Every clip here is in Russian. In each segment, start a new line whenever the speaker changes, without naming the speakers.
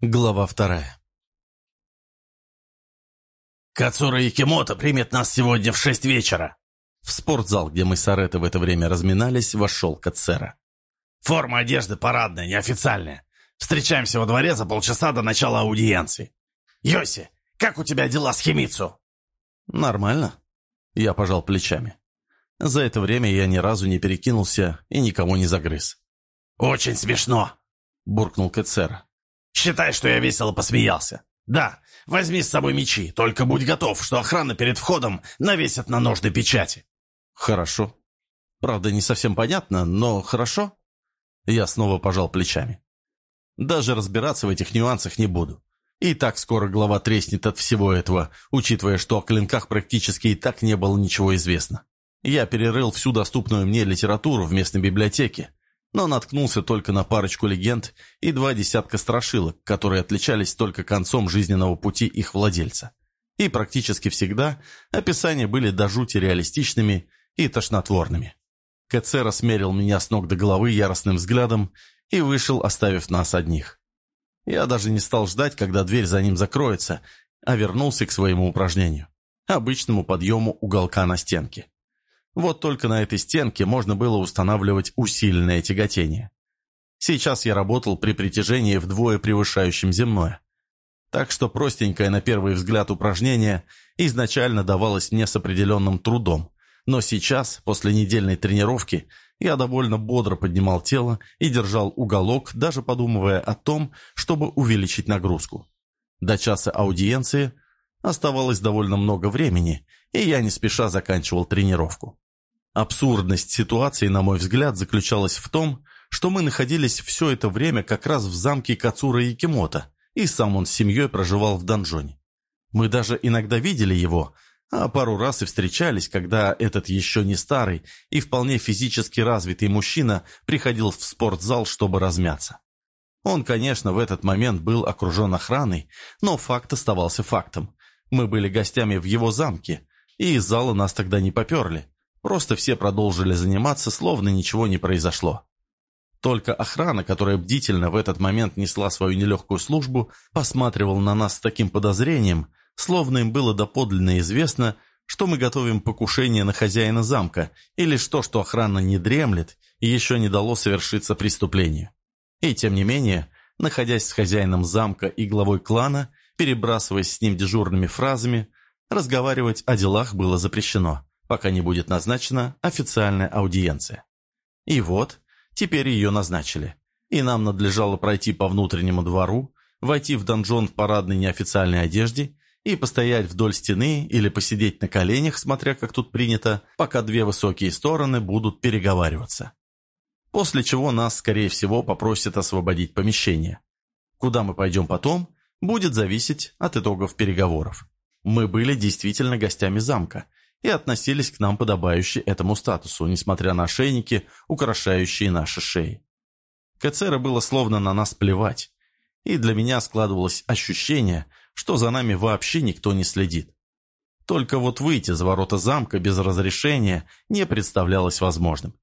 Глава вторая.
«Кацура Якимото примет нас сегодня в шесть вечера!»
В спортзал, где мы с Аретой в это время разминались, вошел Кацера.
«Форма одежды парадная, неофициальная. Встречаемся во дворе за полчаса до начала аудиенции. Йоси, как у тебя дела с Химицу?»
«Нормально». Я пожал плечами. За это время я ни разу не перекинулся и никого не загрыз.
«Очень смешно!» — буркнул Кацера. Считай, что я весело посмеялся. Да, возьми с собой мечи, только будь готов, что охрана перед входом навесят на ножны печати.
Хорошо. Правда, не совсем понятно, но хорошо. Я снова пожал плечами. Даже разбираться в этих нюансах не буду. И так скоро голова треснет от всего этого, учитывая, что о клинках практически и так не было ничего известно. Я перерыл всю доступную мне литературу в местной библиотеке, но наткнулся только на парочку легенд и два десятка страшилок, которые отличались только концом жизненного пути их владельца. И практически всегда описания были до жути реалистичными и тошнотворными. Кацера смерил меня с ног до головы яростным взглядом и вышел, оставив нас одних. Я даже не стал ждать, когда дверь за ним закроется, а вернулся к своему упражнению, обычному подъему уголка на стенке. Вот только на этой стенке можно было устанавливать усиленное тяготение. Сейчас я работал при притяжении вдвое превышающем земное. Так что простенькое на первый взгляд упражнение изначально давалось мне с определенным трудом. Но сейчас, после недельной тренировки, я довольно бодро поднимал тело и держал уголок, даже подумывая о том, чтобы увеличить нагрузку. До часа аудиенции оставалось довольно много времени, и я не спеша заканчивал тренировку. Абсурдность ситуации, на мой взгляд, заключалась в том, что мы находились все это время как раз в замке Кацура Якимото, и сам он с семьей проживал в донжоне. Мы даже иногда видели его, а пару раз и встречались, когда этот еще не старый и вполне физически развитый мужчина приходил в спортзал, чтобы размяться. Он, конечно, в этот момент был окружен охраной, но факт оставался фактом. Мы были гостями в его замке, и из зала нас тогда не поперли. Просто все продолжили заниматься, словно ничего не произошло. Только охрана, которая бдительно в этот момент несла свою нелегкую службу, посматривала на нас с таким подозрением, словно им было доподлинно известно, что мы готовим покушение на хозяина замка, или что, что охрана не дремлет и еще не дало совершиться преступлению. И тем не менее, находясь с хозяином замка и главой клана, перебрасываясь с ним дежурными фразами, разговаривать о делах было запрещено пока не будет назначена официальная аудиенция. И вот, теперь ее назначили. И нам надлежало пройти по внутреннему двору, войти в донжон в парадной неофициальной одежде и постоять вдоль стены или посидеть на коленях, смотря как тут принято, пока две высокие стороны будут переговариваться. После чего нас, скорее всего, попросят освободить помещение. Куда мы пойдем потом, будет зависеть от итогов переговоров. Мы были действительно гостями замка, и относились к нам подобающе этому статусу, несмотря на ошейники, украшающие наши шеи. Кацера было словно на нас плевать, и для меня складывалось ощущение, что за нами вообще никто не следит. Только вот выйти за ворота замка без разрешения не представлялось возможным.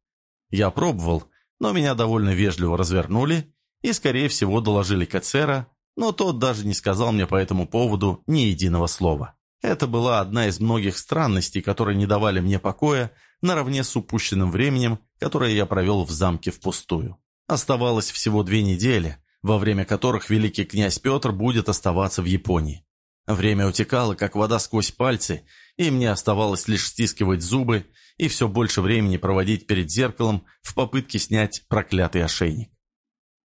Я пробовал, но меня довольно вежливо развернули и, скорее всего, доложили Кацера, но тот даже не сказал мне по этому поводу ни единого слова. Это была одна из многих странностей, которые не давали мне покоя, наравне с упущенным временем, которое я провел в замке впустую. Оставалось всего две недели, во время которых великий князь Петр будет оставаться в Японии. Время утекало, как вода сквозь пальцы, и мне оставалось лишь стискивать зубы и все больше времени проводить перед зеркалом в попытке снять проклятый ошейник.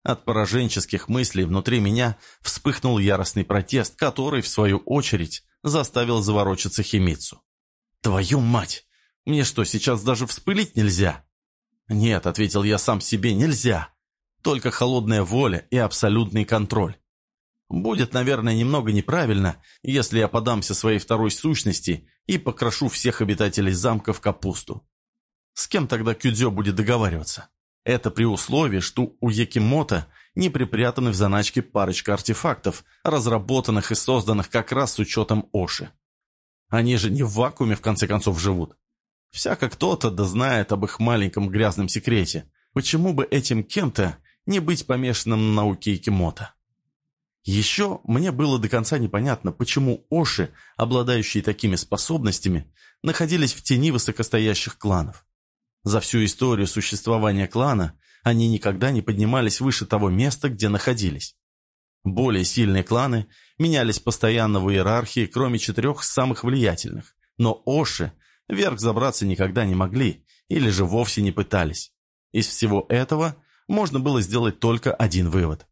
От пораженческих мыслей внутри меня вспыхнул яростный протест, который, в свою очередь, заставил заворочиться Химицу. «Твою мать! Мне что, сейчас даже вспылить нельзя?» «Нет», — ответил я сам себе, — «нельзя. Только холодная воля и абсолютный контроль. Будет, наверное, немного неправильно, если я подамся своей второй сущности и покрошу всех обитателей замка в капусту. С кем тогда Кюдзё будет договариваться? Это при условии, что у Якимото не припрятаны в заначке парочка артефактов, разработанных и созданных как раз с учетом Оши. Они же не в вакууме, в конце концов, живут. Всяко кто-то да знает об их маленьком грязном секрете. Почему бы этим кем-то не быть помешанным на науке Икимото? Еще мне было до конца непонятно, почему Оши, обладающие такими способностями, находились в тени высокостоящих кланов. За всю историю существования клана они никогда не поднимались выше того места, где находились. Более сильные кланы менялись постоянно в иерархии, кроме четырех самых влиятельных, но Оши вверх забраться никогда не могли или же вовсе не пытались. Из всего этого можно было сделать только один вывод.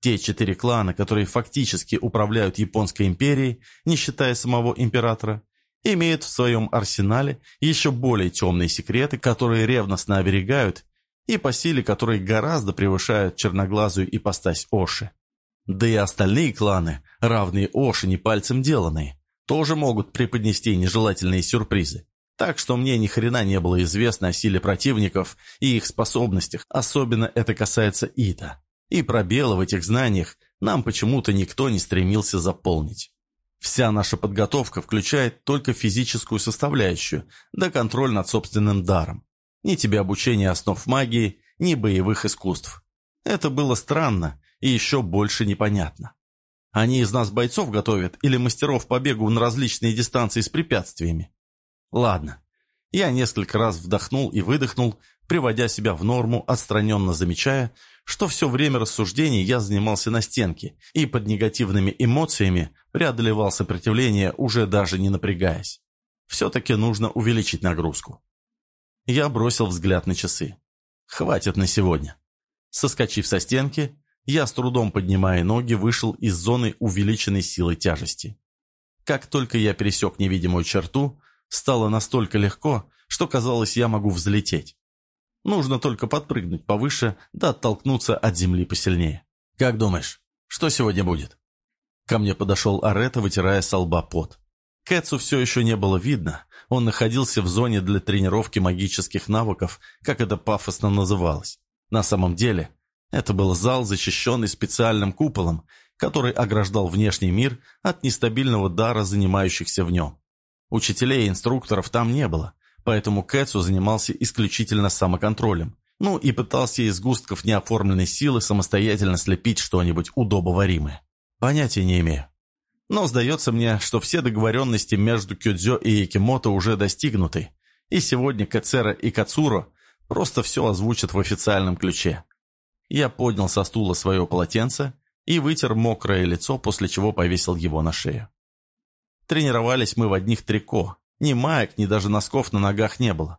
Те четыре клана, которые фактически управляют Японской империей, не считая самого императора, имеют в своем арсенале еще более темные секреты, которые ревностно оберегают и по силе которые гораздо превышают черноглазую ипостась Оши. Да и остальные кланы, равные Оши не пальцем деланные, тоже могут преподнести нежелательные сюрпризы. Так что мне ни хрена не было известно о силе противников и их способностях, особенно это касается Ита. И пробелы в этих знаниях нам почему-то никто не стремился заполнить. Вся наша подготовка включает только физическую составляющую, да контроль над собственным даром. Ни тебе обучение основ магии, ни боевых искусств. Это было странно и еще больше непонятно. Они из нас бойцов готовят или мастеров по бегу на различные дистанции с препятствиями? Ладно. Я несколько раз вдохнул и выдохнул, приводя себя в норму, отстраненно замечая, что все время рассуждений я занимался на стенке и под негативными эмоциями преодолевал сопротивление, уже даже не напрягаясь. Все-таки нужно увеличить нагрузку. Я бросил взгляд на часы. Хватит на сегодня. Соскочив со стенки, я с трудом поднимая ноги вышел из зоны увеличенной силы тяжести. Как только я пересек невидимую черту, стало настолько легко, что казалось, я могу взлететь. Нужно только подпрыгнуть повыше, да оттолкнуться от земли посильнее. Как думаешь, что сегодня будет? Ко мне подошел Арета, вытирая со лба пот. Кэтсу все еще не было видно. Он находился в зоне для тренировки магических навыков, как это пафосно называлось. На самом деле, это был зал, защищенный специальным куполом, который ограждал внешний мир от нестабильного дара занимающихся в нем. Учителей и инструкторов там не было, поэтому Кэтсу занимался исключительно самоконтролем. Ну и пытался из густков неоформленной силы самостоятельно слепить что-нибудь удобоваримое. Понятия не имею. Но сдается мне, что все договоренности между Кюдзё и Якимото уже достигнуты, и сегодня Кацера и Кацуро просто все озвучат в официальном ключе. Я поднял со стула свое полотенце и вытер мокрое лицо, после чего повесил его на шею. Тренировались мы в одних трико, ни маек, ни даже носков на ногах не было.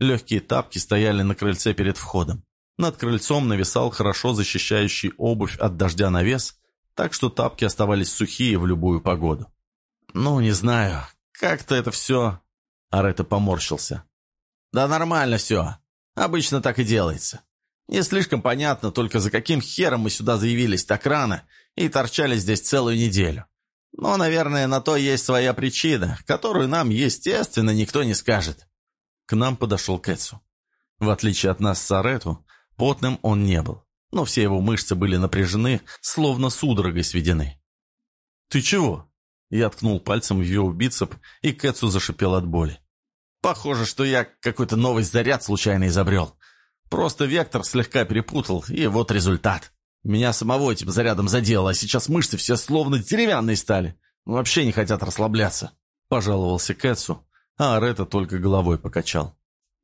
Легкие тапки стояли на крыльце перед входом. Над крыльцом нависал хорошо защищающий обувь от дождя навес, так что тапки оставались сухие в любую погоду. «Ну, не знаю, как-то это все...» Арета поморщился. «Да нормально все. Обычно так и делается. Не слишком понятно, только за каким хером мы сюда заявились так рано и торчали здесь целую неделю. Но, наверное, на то есть своя причина, которую нам, естественно, никто не скажет. К нам подошел Кэтсу. В отличие от нас с Арету, потным он не был, но все его мышцы были напряжены, словно судорогой сведены. «Ты чего?» Я ткнул пальцем в его бицеп, и Кэтсу зашипел от боли. «Похоже, что я какой-то новый заряд случайно изобрел. Просто вектор слегка перепутал, и вот результат». Меня самого этим зарядом задело, а сейчас мышцы все словно деревянные стали. Вообще не хотят расслабляться. Пожаловался Кэтсу, а Арета только головой покачал.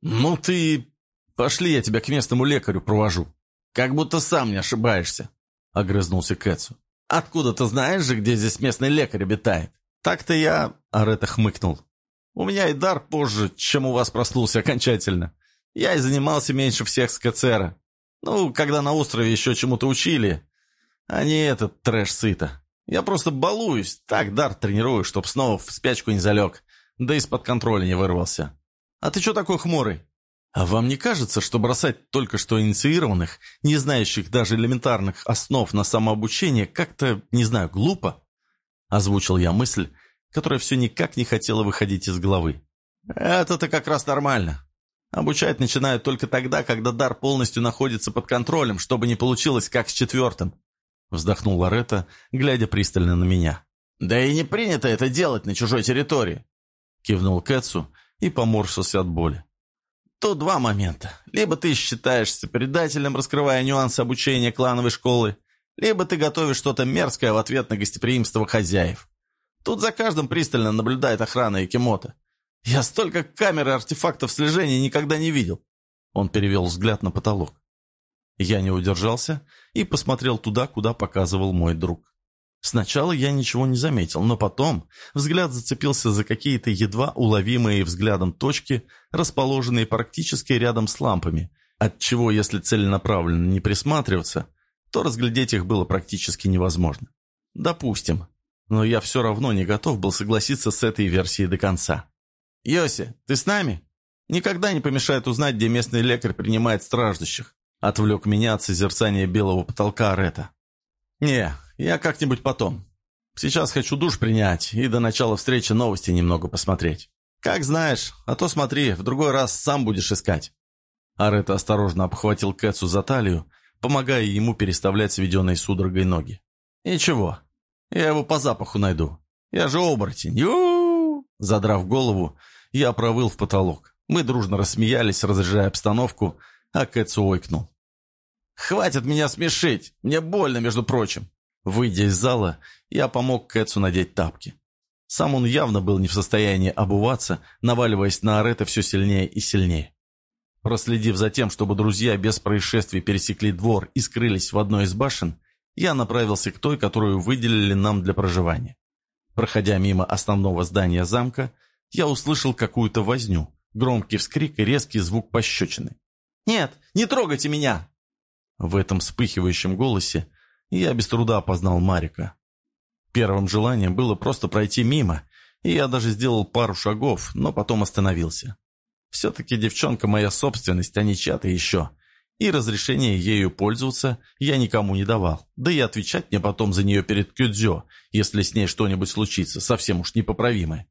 «Ну ты... Пошли, я тебя к местному лекарю провожу. Как будто сам не ошибаешься», — огрызнулся Кэтсу. «Откуда ты знаешь же, где здесь местный лекарь обитает?» «Так-то я...» — Арета хмыкнул. «У меня и дар позже, чем у вас проснулся окончательно. Я и занимался меньше всех с КЦРа. Ну, когда на острове еще чему-то учили, а не этот трэш сыто. Я просто балуюсь, так дар тренирую, чтоб снова в спячку не залег, да из-под контроля не вырвался. А ты что такой хмурый? А вам не кажется, что бросать только что инициированных, не знающих даже элементарных основ на самообучение, как-то, не знаю, глупо? Озвучил я мысль, которая все никак не хотела выходить из головы. Это-то как раз нормально. Обучать начинают только тогда, когда дар полностью находится под контролем, чтобы не получилось как с четвертым. Вздохнул Лоретта, глядя пристально на меня. «Да и не принято это делать на чужой территории!» Кивнул Кэтсу и поморщился от боли. «Тут два момента. Либо ты считаешься предателем, раскрывая нюансы обучения клановой школы, либо ты готовишь что-то мерзкое в ответ на гостеприимство хозяев. Тут за каждым пристально наблюдает охрана Якимота. Я столько камер и артефактов слежения никогда не видел. Он перевел взгляд на потолок. Я не удержался и посмотрел туда, куда показывал мой друг. Сначала я ничего не заметил, но потом взгляд зацепился за какие-то едва уловимые взглядом точки, расположенные практически рядом с лампами, отчего, если целенаправленно не присматриваться, то разглядеть их было практически невозможно. Допустим, но я все равно не готов был согласиться с этой версией до конца. «Йоси, ты с нами? Никогда не помешает узнать, где местный лекарь принимает страждущих», отвлек меня от созерцания белого потолка Рета. «Не, я как-нибудь потом. Сейчас хочу душ принять и до начала встречи новости немного посмотреть. Как знаешь, а то смотри, в другой раз сам будешь искать». Арета осторожно обхватил Кэтсу за талию, помогая ему переставлять сведенные судорогой ноги. «Ничего, я его по запаху найду. Я же оборотень. Ю Задрав голову, я провыл в потолок. Мы дружно рассмеялись, разряжая обстановку, а Кэтсу ойкнул. «Хватит меня смешить! Мне больно, между прочим!» Выйдя из зала, я помог Кэтсу надеть тапки. Сам он явно был не в состоянии обуваться, наваливаясь на Арета все сильнее и сильнее. Проследив за тем, чтобы друзья без происшествий пересекли двор и скрылись в одной из башен, я направился к той, которую выделили нам для проживания. Проходя мимо основного здания замка, я услышал какую-то возню, громкий вскрик и резкий звук пощечины. «Нет, не трогайте меня!» В этом вспыхивающем голосе я без труда опознал Марика. Первым желанием было просто пройти мимо, и я даже сделал пару шагов, но потом остановился. Все-таки девчонка моя собственность, а не чья-то еще, и разрешения ею пользоваться я никому не давал. Да и отвечать мне потом за нее перед Кюдзё, если с ней что-нибудь случится, совсем уж непоправимое.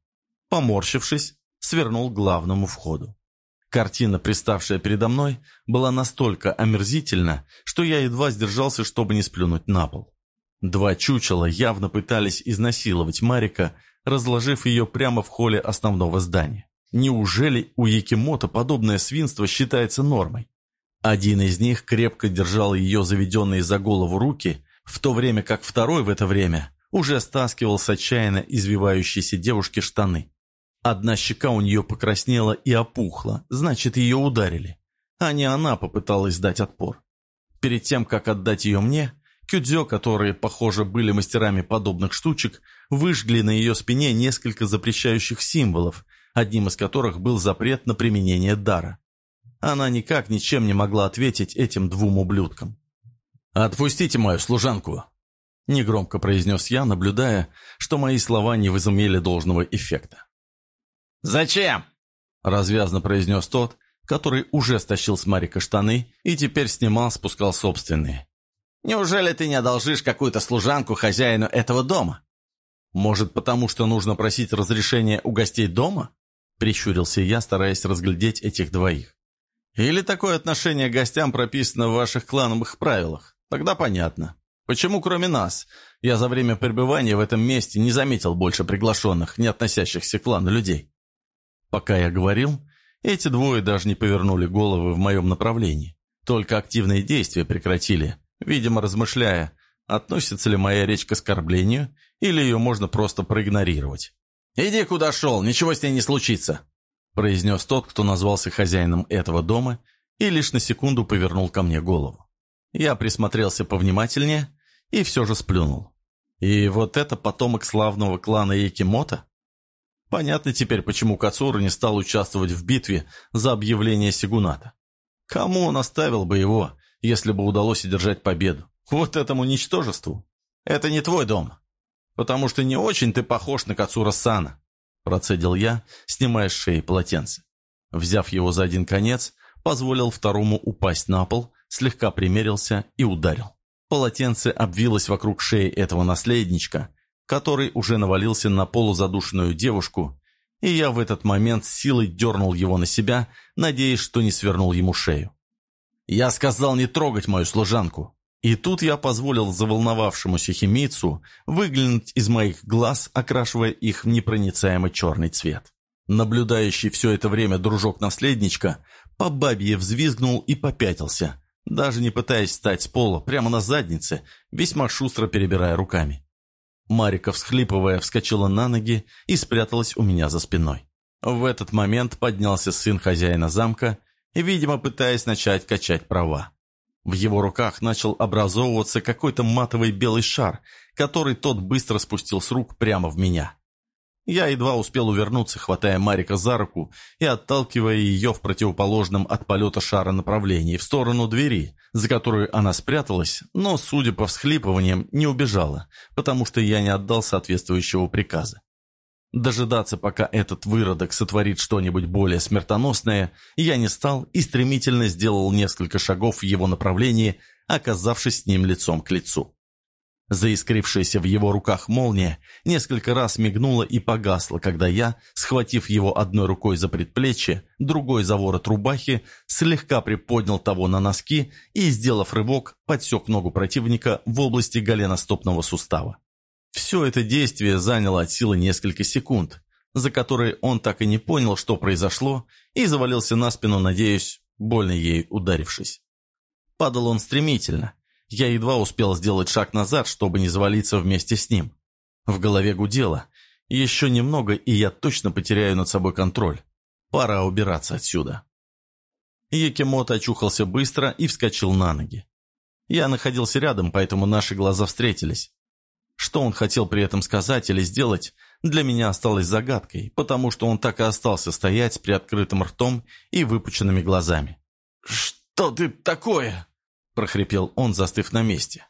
Поморщившись, свернул к главному входу. Картина, приставшая передо мной, была настолько омерзительна, что я едва сдержался, чтобы не сплюнуть на пол. Два чучела явно пытались изнасиловать Марика, разложив ее прямо в холле основного здания. Неужели у Якимото подобное свинство считается нормой? Один из них крепко держал ее заведенные за голову руки, в то время как второй в это время уже стаскивал с отчаянно извивающейся девушки штаны. Одна щека у нее покраснела и опухла, значит, ее ударили. А не она попыталась дать отпор. Перед тем, как отдать ее мне, Кюдзё, которые, похоже, были мастерами подобных штучек, выжгли на ее спине несколько запрещающих символов, одним из которых был запрет на применение дара. Она никак ничем не могла ответить этим двум ублюдкам. «Отпустите мою служанку!» Негромко произнес я, наблюдая, что мои слова не возымели должного эффекта.
«Зачем?» Развязно произнес тот, который уже стащил с Марика штаны и теперь снимал, спускал собственные. «Неужели ты не одолжишь какую-то служанку хозяину этого дома?»
«Может, потому что нужно просить разрешения у гостей дома?» Прищурился я, стараясь разглядеть этих двоих. Или такое отношение к гостям прописано в ваших клановых правилах? Тогда понятно. Почему кроме нас? Я за время пребывания в этом месте не заметил больше приглашенных, не относящихся к клану людей. Пока я говорил, эти двое даже не повернули головы в моем направлении. Только активные действия прекратили, видимо, размышляя, относится ли моя речь к оскорблению, или ее можно просто проигнорировать.
«Иди куда шел, ничего с ней не случится»,
произнес тот, кто назвался хозяином этого дома, и лишь на секунду повернул ко мне голову. Я присмотрелся повнимательнее и все же сплюнул. И вот это потомок славного клана Якимото? Понятно теперь, почему Кацура не стал участвовать в битве за объявление Сигуната. Кому он оставил бы его, если бы удалось одержать победу? Вот этому ничтожеству. Это не твой дом. Потому что не очень ты похож на Кацура Сана. Процедил я, снимая с шеи полотенце. Взяв его за один конец, позволил второму упасть на пол, слегка примерился и ударил. Полотенце обвилось вокруг шеи этого наследничка, который уже навалился на полузадушенную девушку, и я в этот момент силой дернул его на себя, надеясь, что не свернул ему шею. «Я сказал не трогать мою служанку!» И тут я позволил заволновавшемуся химийцу выглянуть из моих глаз, окрашивая их в непроницаемый черный цвет. Наблюдающий все это время дружок-наследничка по бабье взвизгнул и попятился, даже не пытаясь встать с пола, прямо на заднице, весьма шустро перебирая руками. Марика, всхлипывая, вскочила на ноги и спряталась у меня за спиной. В этот момент поднялся сын хозяина замка, видимо, пытаясь начать качать права. В его руках начал образовываться какой-то матовый белый шар, который тот быстро спустил с рук прямо в меня. Я едва успел увернуться, хватая Марика за руку и отталкивая ее в противоположном от полета шара направлении, в сторону двери, за которую она спряталась, но, судя по всхлипываниям, не убежала, потому что я не отдал соответствующего приказа. Дожидаться, пока этот выродок сотворит что-нибудь более смертоносное, я не стал и стремительно сделал несколько шагов в его направлении, оказавшись с ним лицом к лицу. Заискрившаяся в его руках молния несколько раз мигнула и погасла, когда я, схватив его одной рукой за предплечье, другой за ворот рубахи, слегка приподнял того на носки и, сделав рывок, подсек ногу противника в области голеностопного сустава. Все это действие заняло от силы несколько секунд, за которые он так и не понял, что произошло, и завалился на спину, надеюсь, больно ей ударившись. Падал он стремительно, я едва успел сделать шаг назад, чтобы не завалиться вместе с ним. В голове гудело. Еще немного, и я точно потеряю над собой контроль. Пора убираться отсюда. Якимото очухался быстро и вскочил на ноги. Я находился рядом, поэтому наши глаза встретились. Что он хотел при этом сказать или сделать, для меня осталось загадкой, потому что он так и остался стоять с приоткрытым ртом и выпученными глазами. «Что ты такое?» прохрипел он, застыв на месте.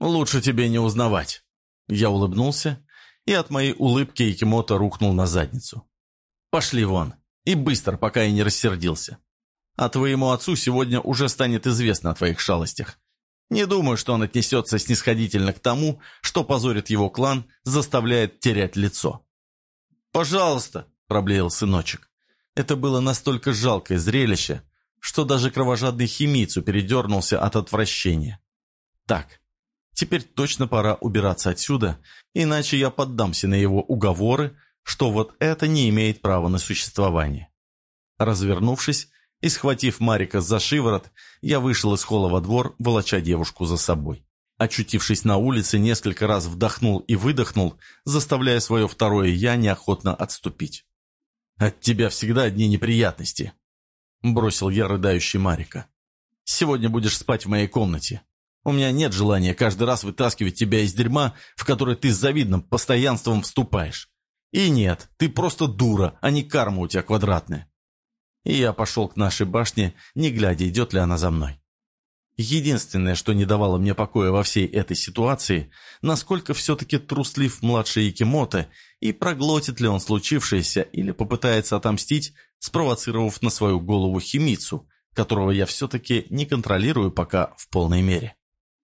«Лучше тебе не узнавать». Я улыбнулся, и от моей улыбки Икимото рухнул на задницу. «Пошли вон, и быстро, пока я не рассердился. А твоему отцу сегодня уже станет известно о твоих шалостях. Не думаю, что он отнесется снисходительно к тому, что позорит его клан, заставляет терять лицо». «Пожалуйста», — проблеял сыночек. Это было настолько жалкое зрелище, что даже кровожадный химийцу передернулся от отвращения. Так, теперь точно пора убираться отсюда, иначе я поддамся на его уговоры, что вот это не имеет права на существование. Развернувшись и схватив Марика за шиворот, я вышел из холла во двор, волоча девушку за собой. Очутившись на улице, несколько раз вдохнул и выдохнул, заставляя свое второе «я» неохотно отступить. «От тебя всегда одни неприятности», — бросил я рыдающий Марика. «Сегодня будешь спать в моей комнате. У меня нет желания каждый раз вытаскивать тебя из дерьма, в которое ты с завидным постоянством вступаешь. И нет, ты просто дура, а не карма у тебя квадратная». И я пошел к нашей башне, не глядя, идет ли она за мной. Единственное, что не давало мне покоя во всей этой ситуации, насколько все-таки труслив младший Якимото и проглотит ли он случившееся или попытается отомстить, спровоцировав на свою голову химицу, которого я все-таки не контролирую пока в полной мере.